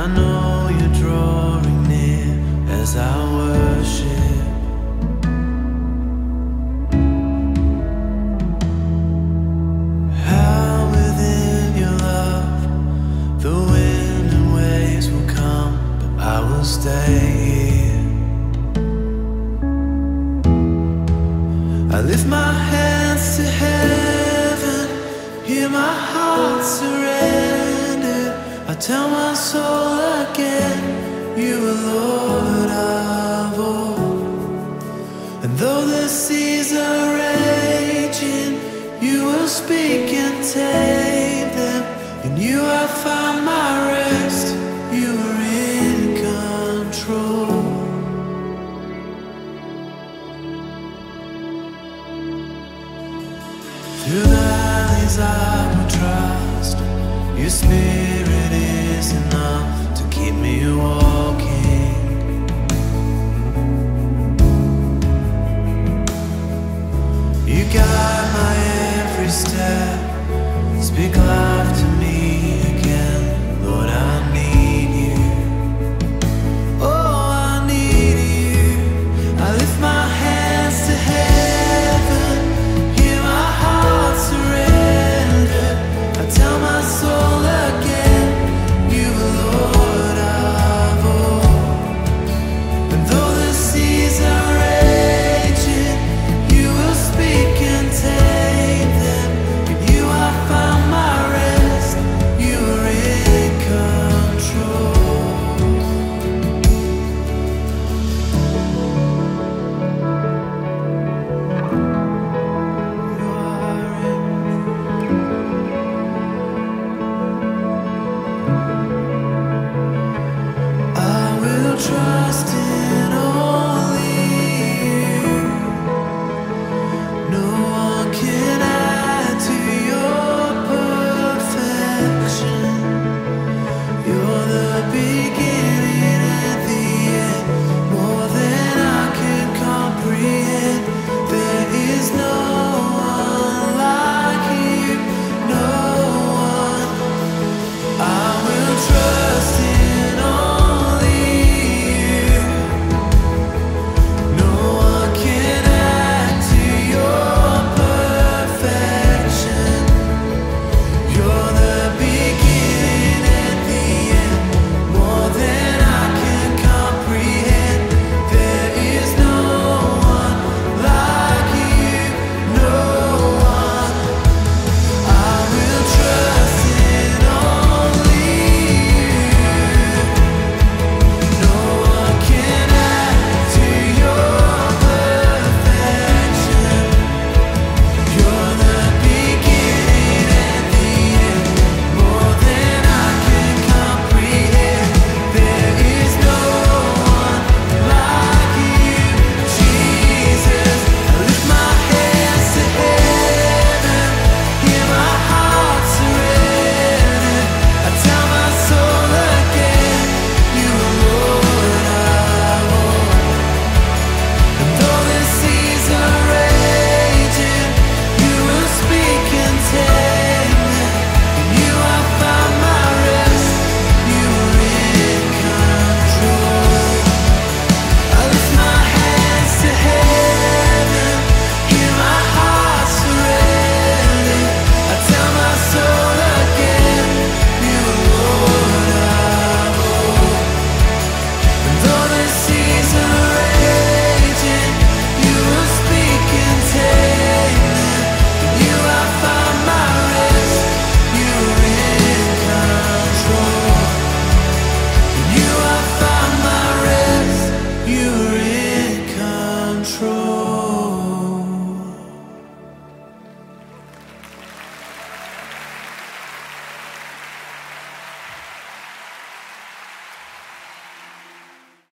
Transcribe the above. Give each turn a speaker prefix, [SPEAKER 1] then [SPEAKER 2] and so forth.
[SPEAKER 1] I know you're drawing near as I worship. How within your love the wind and waves will come, but I will stay here. I lift my hands to heaven, hear my heart surrender. Tell my soul again, you are Lord of all. And though the seas are raging, you will speak and tame them. In you I find my rest, you are in control. Through valleys I will trust. Your spirit is enough to keep me walking. Trust in